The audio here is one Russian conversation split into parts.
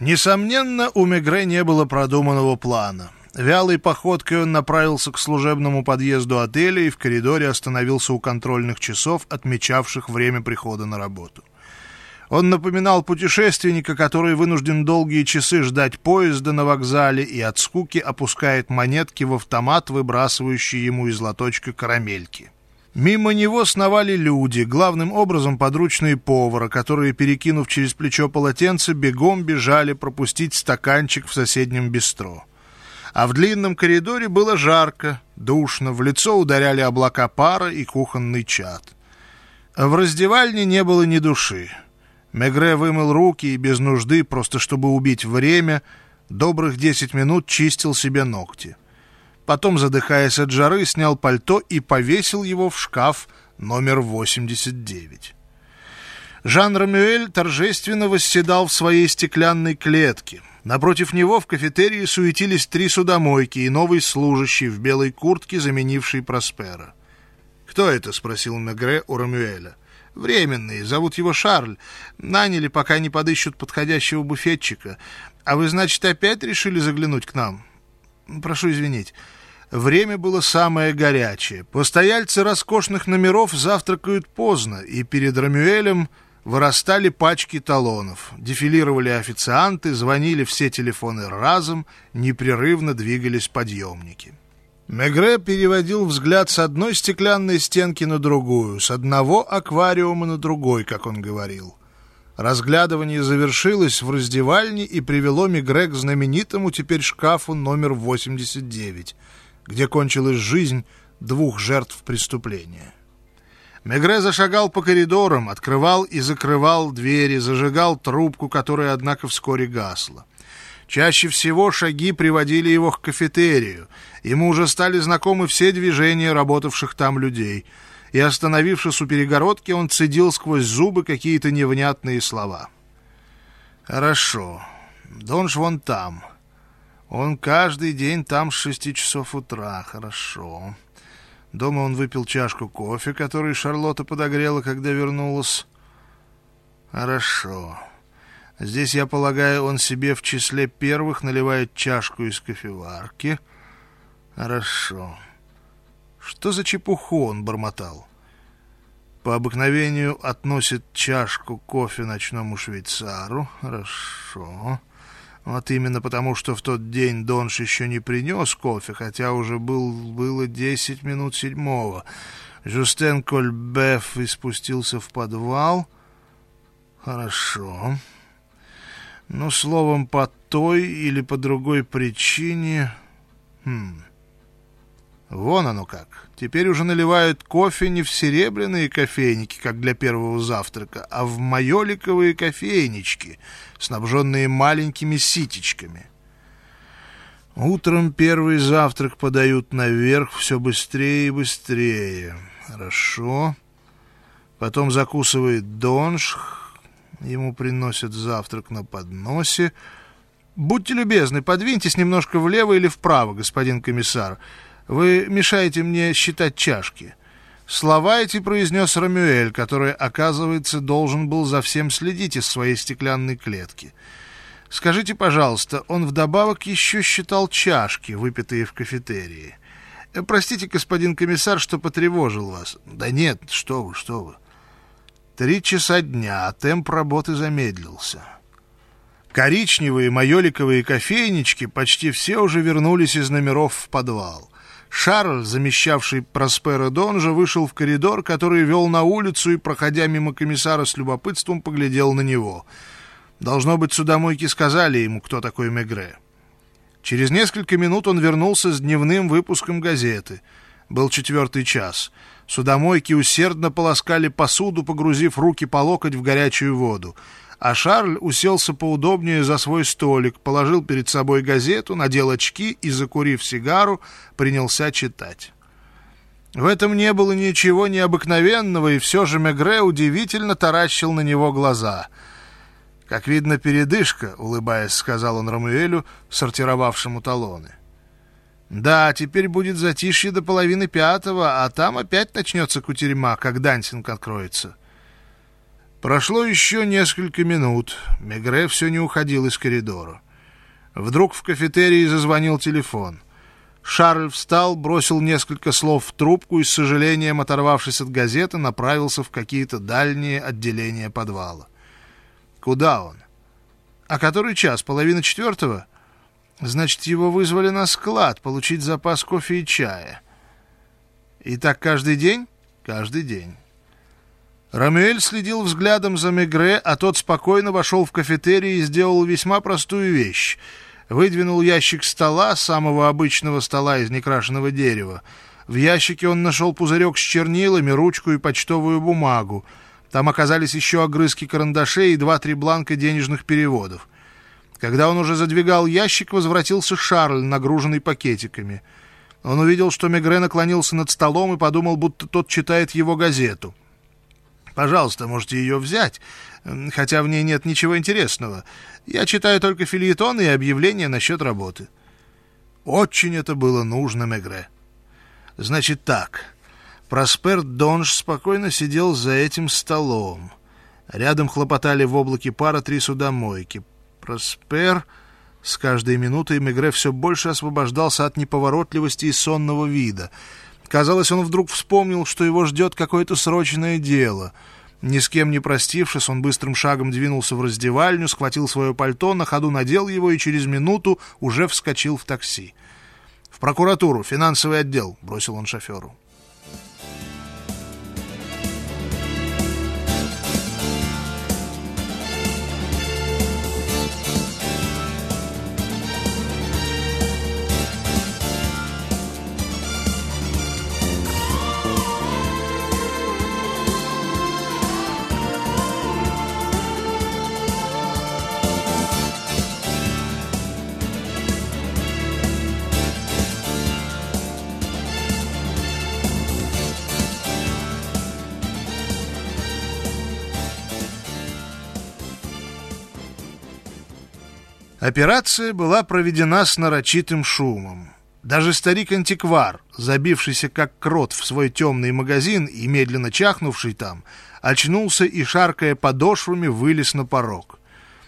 Несомненно, у Мегре не было продуманного плана. Вялой походкой он направился к служебному подъезду отеля и в коридоре остановился у контрольных часов, отмечавших время прихода на работу. Он напоминал путешественника, который вынужден долгие часы ждать поезда на вокзале и от скуки опускает монетки в автомат, выбрасывающий ему из лоточка карамельки. Мимо него сновали люди, главным образом подручные повара, которые, перекинув через плечо полотенце, бегом бежали пропустить стаканчик в соседнем бистро. А в длинном коридоре было жарко, душно, в лицо ударяли облака пара и кухонный чад. В раздевальне не было ни души. Мегре вымыл руки и без нужды, просто чтобы убить время, добрых десять минут чистил себе ногти. Потом, задыхаясь от жары, снял пальто и повесил его в шкаф номер 89. Жан Рамюэль торжественно восседал в своей стеклянной клетке. Напротив него в кафетерии суетились три судомойки и новый служащий в белой куртке, заменивший Проспера. «Кто это?» — спросил Мегре у Рамюэля. «Временный. Зовут его Шарль. Наняли, пока не подыщут подходящего буфетчика. А вы, значит, опять решили заглянуть к нам?» «Прошу извинить». Время было самое горячее. Постояльцы роскошных номеров завтракают поздно, и перед Рамюэлем вырастали пачки талонов. Дефилировали официанты, звонили все телефоны разом, непрерывно двигались подъемники. Мегре переводил взгляд с одной стеклянной стенки на другую, с одного аквариума на другой, как он говорил. Разглядывание завершилось в раздевальне и привело Мегре к знаменитому теперь шкафу номер 89 — где кончилась жизнь двух жертв преступления. Мегре зашагал по коридорам, открывал и закрывал двери, зажигал трубку, которая, однако, вскоре гасла. Чаще всего шаги приводили его к кафетерию. Ему уже стали знакомы все движения работавших там людей. И, остановившись у перегородки, он цедил сквозь зубы какие-то невнятные слова. «Хорошо. Донж вон там. Он каждый день там с шести часов утра. Хорошо. Дома он выпил чашку кофе, который Шарлотта подогрела, когда вернулась. Хорошо. Здесь, я полагаю, он себе в числе первых наливает чашку из кофеварки. Хорошо. Что за чепуху он бормотал? По обыкновению относит чашку кофе ночному швейцару. Хорошо. Вот именно потому, что в тот день Донш еще не принес кофе, хотя уже был, было десять минут седьмого. Жустен Кольбеф испустился в подвал. Хорошо. Ну, словом, по той или по другой причине... Хм... Вон оно как. Теперь уже наливают кофе не в серебряные кофейники, как для первого завтрака, а в майоликовые кофейнички, снабженные маленькими ситечками. Утром первый завтрак подают наверх все быстрее и быстрее. Хорошо. Потом закусывает донж. Ему приносят завтрак на подносе. Будьте любезны, подвиньтесь немножко влево или вправо, господин комиссар. Вы мешаете мне считать чашки». Слова эти произнес Рамюэль, который, оказывается, должен был за всем следить из своей стеклянной клетки. «Скажите, пожалуйста, он вдобавок еще считал чашки, выпитые в кафетерии. Простите, господин комиссар, что потревожил вас». «Да нет, что вы, что вы». Три часа дня, а темп работы замедлился. Коричневые майоликовые кофейнички почти все уже вернулись из номеров в подвал. Шарль, замещавший Проспера Донжа, вышел в коридор, который вел на улицу и, проходя мимо комиссара с любопытством, поглядел на него. Должно быть, судомойки сказали ему, кто такой Мегре. Через несколько минут он вернулся с дневным выпуском газеты. Был четвертый час. Судомойки усердно полоскали посуду, погрузив руки по локоть в горячую воду а Шарль уселся поудобнее за свой столик, положил перед собой газету, надел очки и, закурив сигару, принялся читать. В этом не было ничего необыкновенного, и все же Мегре удивительно таращил на него глаза. «Как видно, передышка», — улыбаясь, сказал он Рамуэлю, сортировавшему талоны. «Да, теперь будет затишье до половины пятого, а там опять начнется кутерьма, как дансинг откроется». Прошло еще несколько минут. Мегре все не уходил из коридора. Вдруг в кафетерии зазвонил телефон. Шарль встал, бросил несколько слов в трубку и, с сожалением оторвавшись от газеты, направился в какие-то дальние отделения подвала. Куда он? А который час? Половина четвертого? Значит, его вызвали на склад получить запас кофе и чая. И так каждый день? Каждый день. Рамюэль следил взглядом за Мегре, а тот спокойно вошел в кафетерий и сделал весьма простую вещь. Выдвинул ящик стола, самого обычного стола из некрашенного дерева. В ящике он нашел пузырек с чернилами, ручку и почтовую бумагу. Там оказались еще огрызки карандашей и два-три бланка денежных переводов. Когда он уже задвигал ящик, возвратился Шарль, нагруженный пакетиками. Он увидел, что Мегре наклонился над столом и подумал, будто тот читает его газету. Пожалуйста, можете ее взять, хотя в ней нет ничего интересного. Я читаю только фильетоны и объявления насчет работы. Очень это было нужно Мегре. Значит так, Проспер Донж спокойно сидел за этим столом. Рядом хлопотали в облаке пара три судомойки. Проспер... С каждой минутой Мегре все больше освобождался от неповоротливости и сонного вида — Казалось, он вдруг вспомнил, что его ждет какое-то срочное дело. Ни с кем не простившись, он быстрым шагом двинулся в раздевальню, схватил свое пальто, на ходу надел его и через минуту уже вскочил в такси. «В прокуратуру, финансовый отдел», — бросил он шоферу. Операция была проведена с нарочитым шумом. Даже старик-антиквар, забившийся как крот в свой темный магазин и медленно чахнувший там, очнулся и, шаркая подошвами, вылез на порог.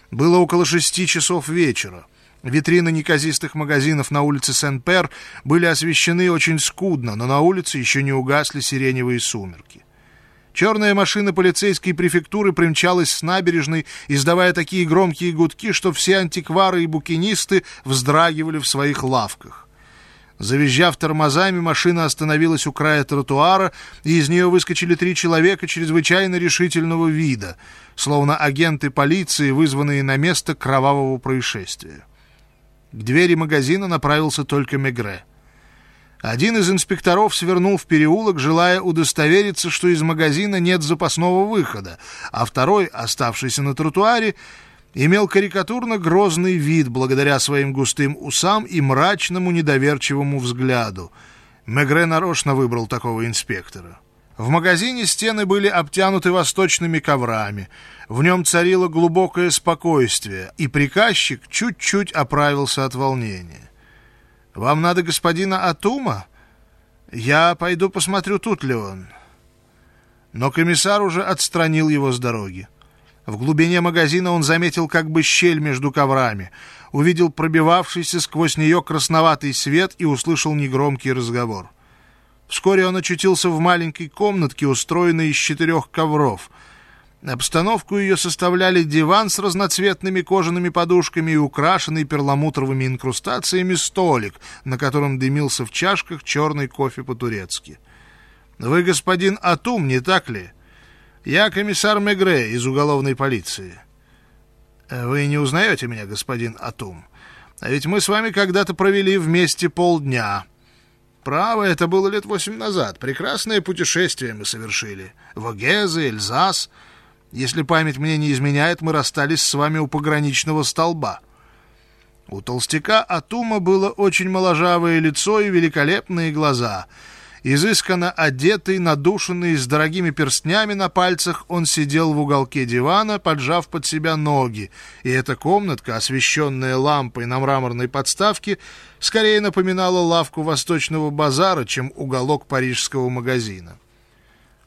Было около шести часов вечера. Витрины неказистых магазинов на улице Сен-Пер были освещены очень скудно, но на улице еще не угасли сиреневые сумерки. Черная машина полицейской префектуры примчалась с набережной, издавая такие громкие гудки, что все антиквары и букинисты вздрагивали в своих лавках. Завизжав тормозами, машина остановилась у края тротуара, и из нее выскочили три человека чрезвычайно решительного вида, словно агенты полиции, вызванные на место кровавого происшествия. К двери магазина направился только Мегре. Один из инспекторов свернул в переулок, желая удостовериться, что из магазина нет запасного выхода, а второй, оставшийся на тротуаре, имел карикатурно грозный вид благодаря своим густым усам и мрачному недоверчивому взгляду. Мегре нарочно выбрал такого инспектора. В магазине стены были обтянуты восточными коврами, в нем царило глубокое спокойствие, и приказчик чуть-чуть оправился от волнения. Вам надо господина Атума? Я пойду посмотрю, тут ли он. Но комиссар уже отстранил его с дороги. В глубине магазина он заметил как бы щель между коврами, увидел пробивавшийся сквозь нее красноватый свет и услышал негромкий разговор. Вскоре он очутился в маленькой комнатке, устроенной из четырех ковров — Обстановку ее составляли диван с разноцветными кожаными подушками и украшенный перламутровыми инкрустациями столик, на котором дымился в чашках черный кофе по-турецки. «Вы господин Атум, не так ли? Я комиссар Мегре из уголовной полиции». «Вы не узнаете меня, господин Атум? А ведь мы с вами когда-то провели вместе полдня». Право, это было лет восемь назад. Прекрасное путешествие мы совершили. Вогезы, Эльзас... Если память мне не изменяет, мы расстались с вами у пограничного столба. У толстяка Атума было очень моложавое лицо и великолепные глаза. Изысканно одетый, надушенный, с дорогими перстнями на пальцах, он сидел в уголке дивана, поджав под себя ноги, и эта комнатка, освещенная лампой на мраморной подставке, скорее напоминала лавку восточного базара, чем уголок парижского магазина.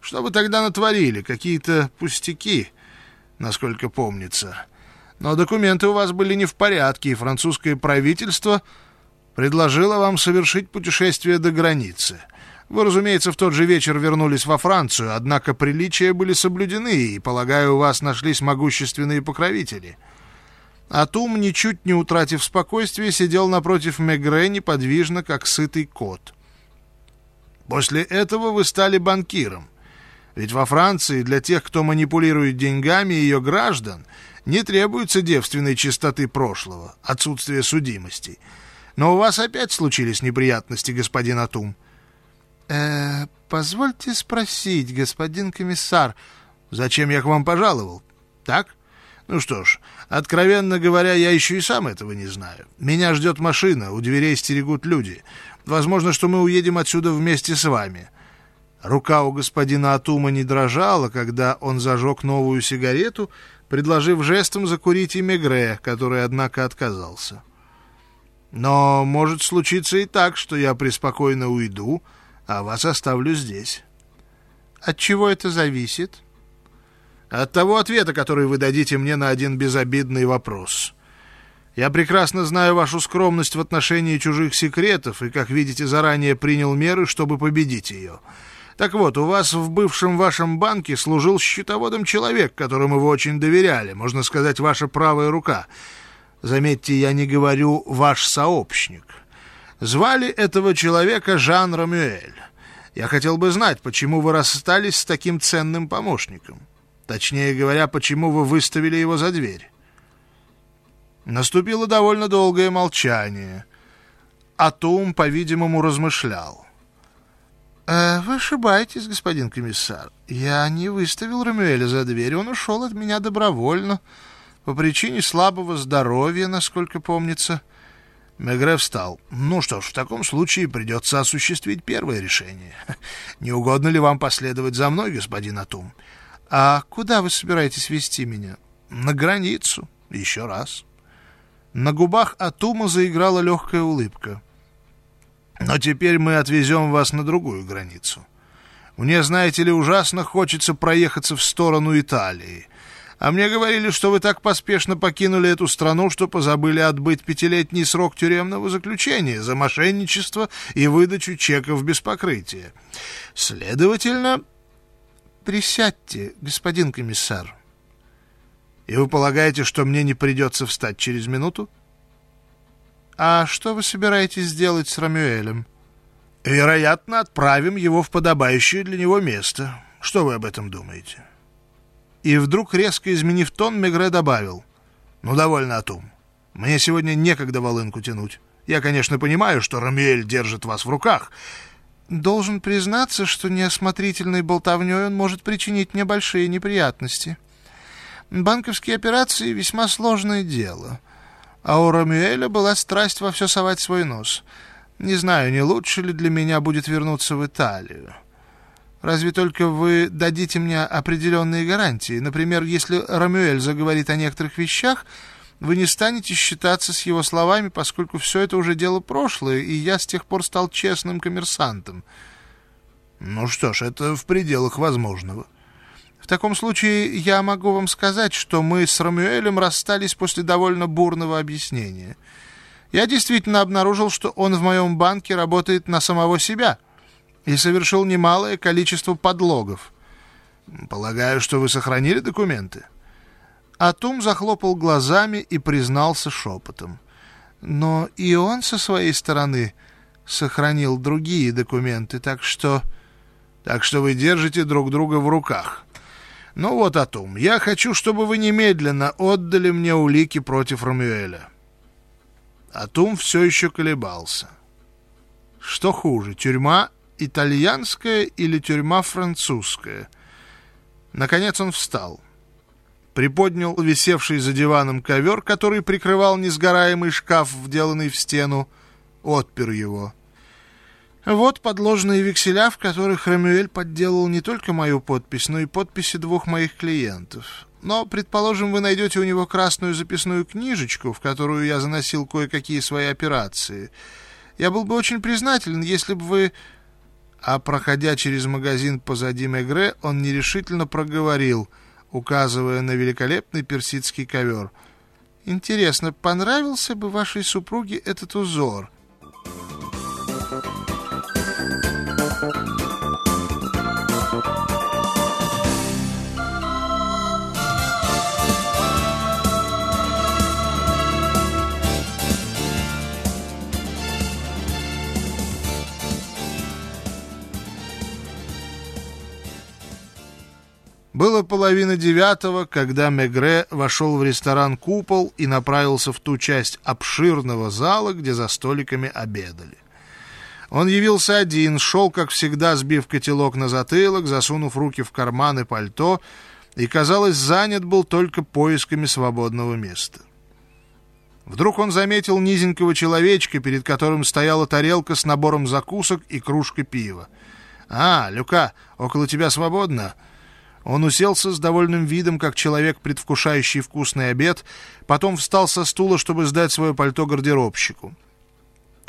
Что вы тогда натворили? Какие-то пустяки. насколько помнится. Но документы у вас были не в порядке, и французское правительство предложило вам совершить путешествие до границы. Вы, разумеется, в тот же вечер вернулись во Францию, однако приличия были соблюдены, и, полагаю, у вас нашлись могущественные покровители. Атум, ничуть не утратив спокойствие, сидел напротив Мегре неподвижно, как сытый кот. После этого вы стали банкиром. Ведь во Франции для тех, кто манипулирует деньгами ее граждан, не требуется девственной чистоты прошлого, отсутствие судимостей. Но у вас опять случились неприятности, господин Атум. Э, позвольте спросить, господин комиссар, зачем я к вам пожаловал? Так? Ну что ж, откровенно говоря, я еще и сам этого не знаю. Меня ждет машина, у дверей стерегут люди. Возможно, что мы уедем отсюда вместе с вами. Рука у господина Атума не дрожала, когда он зажег новую сигарету, предложив жестом закурить и Мегре, который, однако, отказался. Но может случиться и так, что я преспокойно уйду, а вас оставлю здесь. От чего это зависит? От того ответа, который вы дадите мне на один безобидный вопрос. Я прекрасно знаю вашу скромность в отношении чужих секретов и, как видите, заранее принял меры, чтобы победить ее. Так вот, у вас в бывшем вашем банке служил счетоводом человек, которому вы очень доверяли, можно сказать, ваша правая рука. Заметьте, я не говорю «ваш сообщник». Звали этого человека Жан Рамюэль. Я хотел бы знать, почему вы расстались с таким ценным помощником. Точнее говоря, почему вы выставили его за дверь. Наступило довольно долгое молчание. Атум, по-видимому, размышлял. «Э, «Вы ошибаетесь, господин комиссар. Я не выставил Рамюэля за дверь. Он ушел от меня добровольно, по причине слабого здоровья, насколько помнится». Мегре встал. «Ну что ж, в таком случае придется осуществить первое решение. Не угодно ли вам последовать за мной, господин Атум?» «А куда вы собираетесь вести меня?» «На границу. Еще раз». На губах Атума заиграла легкая улыбка. «Но теперь мы отвезем вас на другую границу. Мне, знаете ли, ужасно хочется проехаться в сторону Италии. А мне говорили, что вы так поспешно покинули эту страну, что позабыли отбыть пятилетний срок тюремного заключения за мошенничество и выдачу чеков без покрытия. Следовательно...» «Присядьте, господин комиссар», и вы полагаете, что мне не придется встать через минуту? А что вы собираетесь сделать с Рамюэлем? Вероятно, отправим его в подобающее для него место. Что вы об этом думаете? И вдруг, резко изменив тон, Мегре добавил. Ну, довольно, Атум. Мне сегодня некогда волынку тянуть. Я, конечно, понимаю, что Рамюэль держит вас в руках. Должен признаться, что неосмотрительной болтовней он может причинить мне большие неприятности. Банковские операции — весьма сложное дело. А у Рамюэля была страсть во все совать свой нос. Не знаю, не лучше ли для меня будет вернуться в Италию. Разве только вы дадите мне определенные гарантии. Например, если Рамюэль заговорит о некоторых вещах, вы не станете считаться с его словами, поскольку все это уже дело прошлое, и я с тех пор стал честным коммерсантом. Ну что ж, это в пределах возможного. В таком случае я могу вам сказать, что мы с Рамюэлем расстались после довольно бурного объяснения. Я действительно обнаружил, что он в моем банке работает на самого себя и совершил немалое количество подлогов. Полагаю, что вы сохранили документы? Атум захлопал глазами и признался шепотом. Но и он со своей стороны сохранил другие документы, так что... Так что вы держите друг друга в руках. Ну вот, Атум, я хочу, чтобы вы немедленно отдали мне улики против Рамюэля. Атум все еще колебался. Что хуже, тюрьма итальянская или тюрьма французская? Наконец он встал. Приподнял висевший за диваном ковер, который прикрывал несгораемый шкаф, вделанный в стену, отпер его — вот подложные векселя, в которых Рамюэль подделал не только мою подпись, но и подписи двух моих клиентов. Но, предположим, вы найдете у него красную записную книжечку, в которую я заносил кое-какие свои операции. Я был бы очень признателен, если бы вы... А проходя через магазин позади Мегре, он нерешительно проговорил. указывая на великолепный персидский ковер. «Интересно, понравился бы вашей супруге этот узор?» Было половина девятого, когда Мегре вошел в ресторан «Купол» и направился в ту часть обширного зала, где за столиками обедали. Он явился один, шел, как всегда, сбив котелок на затылок, засунув руки в карманы пальто, и, казалось, занят был только поисками свободного места. Вдруг он заметил низенького человечка, перед которым стояла тарелка с набором закусок и кружка пива. «А, Люка, около тебя свободно?» Он уселся с довольным видом, как человек, предвкушающий вкусный обед, потом встал со стула, чтобы сдать свое пальто гардеробщику.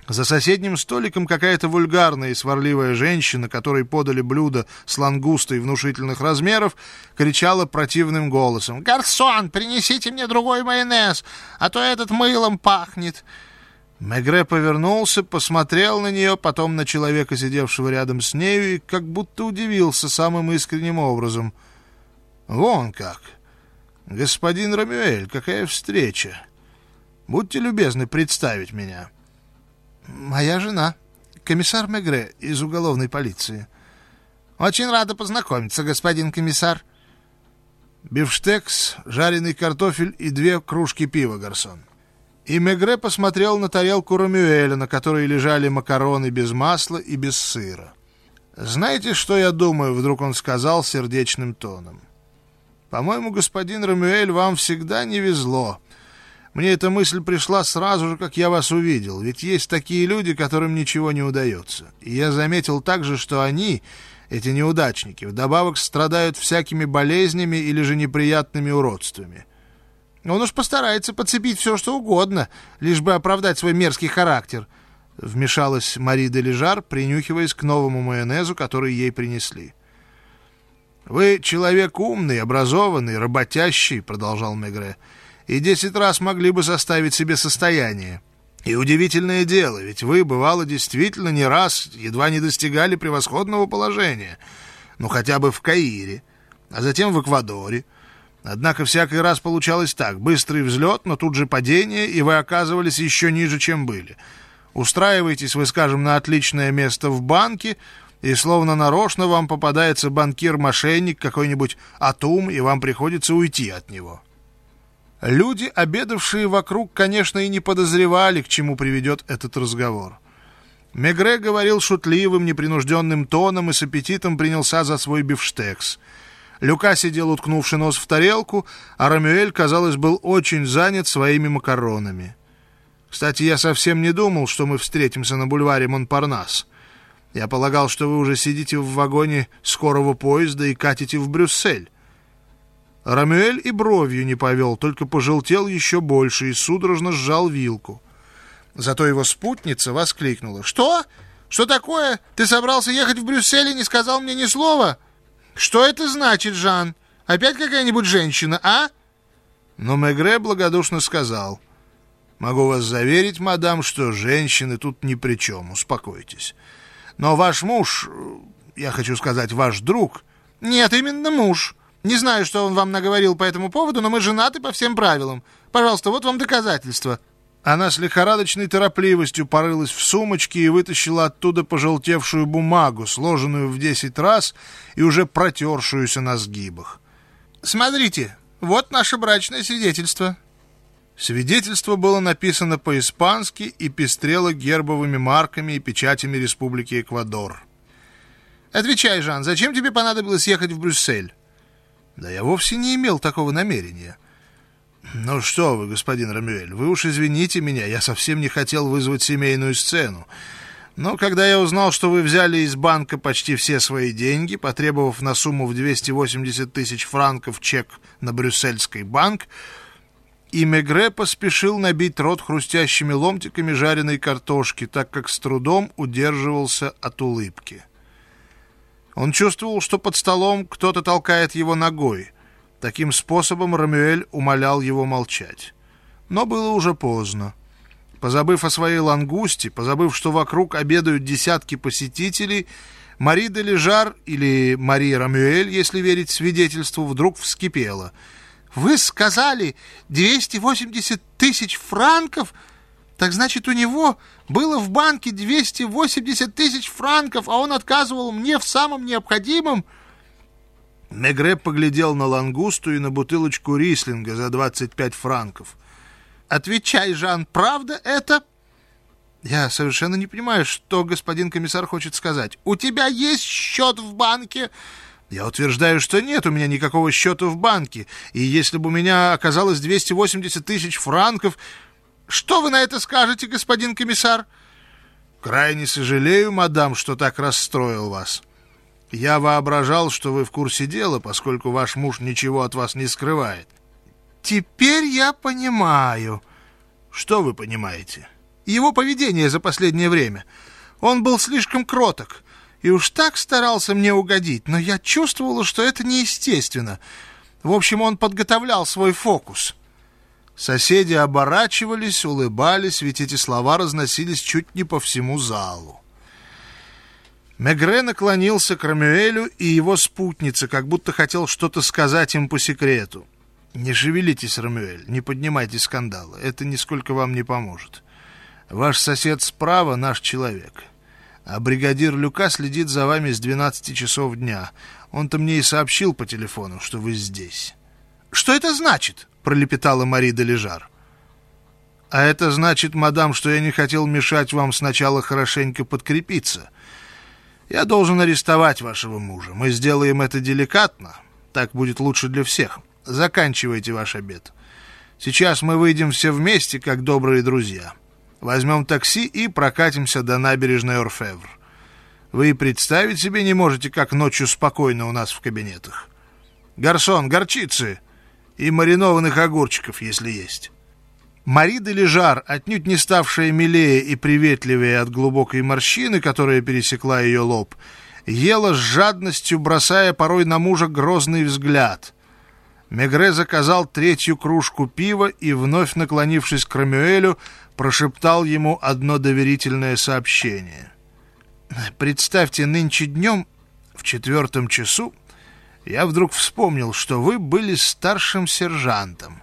За соседним столиком какая-то вульгарная и сварливая женщина, которой подали блюдо с лангустой внушительных размеров, кричала противным голосом. «Гарсон, принесите мне другой майонез, а то этот мылом пахнет!» Мегре повернулся, посмотрел на нее, потом на человека, сидевшего рядом с нею, и как будто удивился самым искренним образом. «Вон как! Господин Рамюэль, какая встреча! Будьте любезны представить меня!» «Моя жена, комиссар Мегре из уголовной полиции». «Очень рада познакомиться, господин комиссар». «Бифштекс, жареный картофель и две кружки пива, гарсон». И Мегре посмотрел на тарелку Ромюэля, на которой лежали макароны без масла и без сыра. «Знаете, что я думаю?» — вдруг он сказал сердечным тоном. «По-моему, господин Ромюэль, вам всегда не везло. Мне эта мысль пришла сразу же, как я вас увидел, ведь есть такие люди, которым ничего не удается. И я заметил также, что они, эти неудачники, вдобавок страдают всякими болезнями или же неприятными уродствами». Он уж постарается подцепить все, что угодно, лишь бы оправдать свой мерзкий характер. Вмешалась Мари де Лежар, принюхиваясь к новому майонезу, который ей принесли. «Вы человек умный, образованный, работящий», — продолжал Мегре, «и десять раз могли бы составить себе состояние. И удивительное дело, ведь вы, бывало, действительно не раз едва не достигали превосходного положения, ну хотя бы в Каире, а затем в Эквадоре». Однако всякий раз получалось так. Быстрый взлет, но тут же падение, и вы оказывались еще ниже, чем были. Устраиваетесь вы, скажем, на отличное место в банке, и словно нарочно вам попадается банкир-мошенник, какой-нибудь атум, и вам приходится уйти от него. Люди, обедавшие вокруг, конечно, и не подозревали, к чему приведет этот разговор. Мегре говорил шутливым, непринужденным тоном и с аппетитом принялся за свой бифштекс — Люка сидел, уткнувший нос в тарелку, а Рамюэль, казалось, был очень занят своими макаронами. Кстати, я совсем не думал, что мы встретимся на бульваре Монпарнас. Я полагал, что вы уже сидите в вагоне скорого поезда и катите в Брюссель. Рамюэль и бровью не повел, только пожелтел еще больше и судорожно сжал вилку. Зато его спутница воскликнула. «Что? Что такое? Ты собрался ехать в Брюссель и не сказал мне ни слова?» Что это значит, Жан? Опять какая-нибудь женщина, а? Но Мегре благодушно сказал. Могу вас заверить, мадам, что женщины тут ни при чем, успокойтесь. Но ваш муж, я хочу сказать, ваш друг... Нет, именно муж. Не знаю, что он вам наговорил по этому поводу, но мы женаты по всем правилам. Пожалуйста, вот вам доказательства. Она с лихорадочной торопливостью порылась в сумочке и вытащила оттуда пожелтевшую бумагу, сложенную в десять раз и уже протершуюся на сгибах. «Смотрите, вот наше брачное свидетельство». Свидетельство было написано по-испански и пестрело гербовыми марками и печатями Республики Эквадор. «Отвечай, Жан, зачем тебе понадобилось ехать в Брюссель?» «Да я вовсе не имел такого намерения». «Ну что вы, господин Рамюэль, вы уж извините меня, я совсем не хотел вызвать семейную сцену. Но когда я узнал, что вы взяли из банка почти все свои деньги, потребовав на сумму в 280 тысяч франков чек на Брюссельский банк, и Мегре поспешил набить рот хрустящими ломтиками жареной картошки, так как с трудом удерживался от улыбки. Он чувствовал, что под столом кто-то толкает его ногой — Таким способом Рамюэль умолял его молчать. Но было уже поздно. Позабыв о своей лангусте, позабыв, что вокруг обедают десятки посетителей, Мари де Лежар, или Мари Рамюэль, если верить свидетельству, вдруг вскипела. «Вы сказали 280 тысяч франков? Так значит, у него было в банке 280 тысяч франков, а он отказывал мне в самом необходимом?» Мегре поглядел на лангусту и на бутылочку рислинга за 25 франков. «Отвечай, Жан, правда это?» «Я совершенно не понимаю, что господин комиссар хочет сказать. У тебя есть счет в банке?» «Я утверждаю, что нет у меня никакого счета в банке, и если бы у меня оказалось 280 тысяч франков...» «Что вы на это скажете, господин комиссар?» «Крайне сожалею, мадам, что так расстроил вас». Я воображал, что вы в курсе дела, поскольку ваш муж ничего от вас не скрывает. Теперь я понимаю. Что вы понимаете? Его поведение за последнее время. Он был слишком кроток и уж так старался мне угодить, но я чувствовала, что это неестественно. В общем, он подготовлял свой фокус. Соседи оборачивались, улыбались, ведь эти слова разносились чуть не по всему залу. Мегре наклонился к Рамюэлю и его спутнице, как будто хотел что-то сказать им по секрету. «Не шевелитесь, Рамюэль, не поднимайте скандала, это нисколько вам не поможет. Ваш сосед справа — наш человек, а бригадир Люка следит за вами с 12 часов дня. Он-то мне и сообщил по телефону, что вы здесь». «Что это значит?» — пролепетала Мари де Лежар. «А это значит, мадам, что я не хотел мешать вам сначала хорошенько подкрепиться». Я должен арестовать вашего мужа. Мы сделаем это деликатно. Так будет лучше для всех. Заканчивайте ваш обед. Сейчас мы выйдем все вместе, как добрые друзья. Возьмем такси и прокатимся до набережной Орфевр. Вы представить себе не можете, как ночью спокойно у нас в кабинетах. Гарсон, горчицы и маринованных огурчиков, если есть. Мари де Лежар, отнюдь не ставшая милее и приветливее от глубокой морщины, которая пересекла ее лоб, ела с жадностью, бросая порой на мужа грозный взгляд. Мегре заказал третью кружку пива и, вновь наклонившись к Рамюэлю, прошептал ему одно доверительное сообщение. «Представьте, нынче днем, в четвертом часу, я вдруг вспомнил, что вы были старшим сержантом».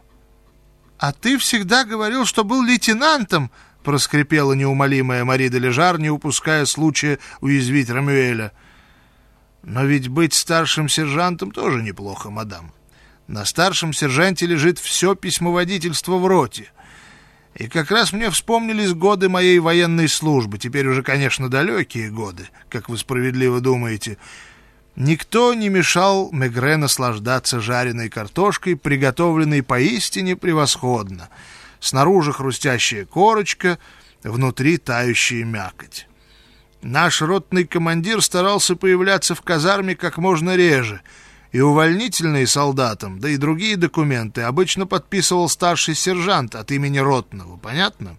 «А ты всегда говорил, что был лейтенантом!» — проскрипела неумолимая Мари де Лежар, не упуская случая уязвить Рамюэля. «Но ведь быть старшим сержантом тоже неплохо, мадам. На старшем сержанте лежит все письмоводительство в роте. И как раз мне вспомнились годы моей военной службы, теперь уже, конечно, далекие годы, как вы справедливо думаете, — Никто не мешал Мегре наслаждаться жареной картошкой, приготовленной поистине превосходно. Снаружи хрустящая корочка, внутри тающая мякоть. Наш ротный командир старался появляться в казарме как можно реже, и увольнительные солдатам, да и другие документы обычно подписывал старший сержант от имени ротного, понятно?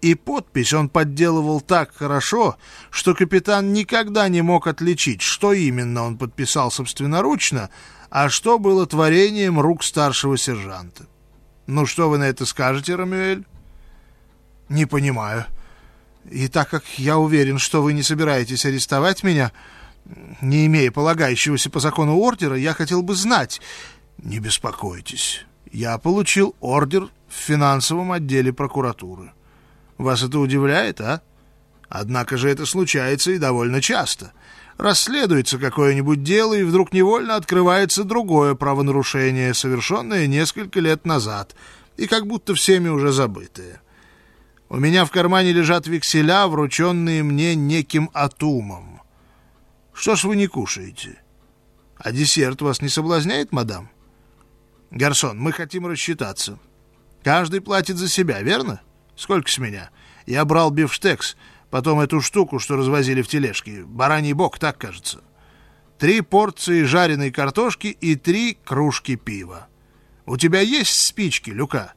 И подпись он подделывал так хорошо, что капитан никогда не мог отличить, что именно он подписал собственноручно, а что было творением рук старшего сержанта. Ну что вы на это скажете, Рамюэль? Не понимаю. И так как я уверен, что вы не собираетесь арестовать меня, не имея полагающегося по закону ордера, я хотел бы знать... Не беспокойтесь. Я получил ордер в финансовом отделе прокуратуры. Вас это удивляет, а? Однако же это случается и довольно часто. Расследуется какое-нибудь дело, и вдруг невольно открывается другое правонарушение, совершенное несколько лет назад, и как будто всеми уже забытое. У меня в кармане лежат векселя, врученные мне неким Атумом. Что ж вы не кушаете? А десерт вас не соблазняет, мадам? Гарсон, мы хотим рассчитаться. Каждый платит за себя, верно? — Сколько с меня? Я брал бифштекс, потом эту штуку, что развозили в тележке. Бараний бок, так кажется. Три порции жареной картошки и три кружки пива. У тебя есть спички, Люка?»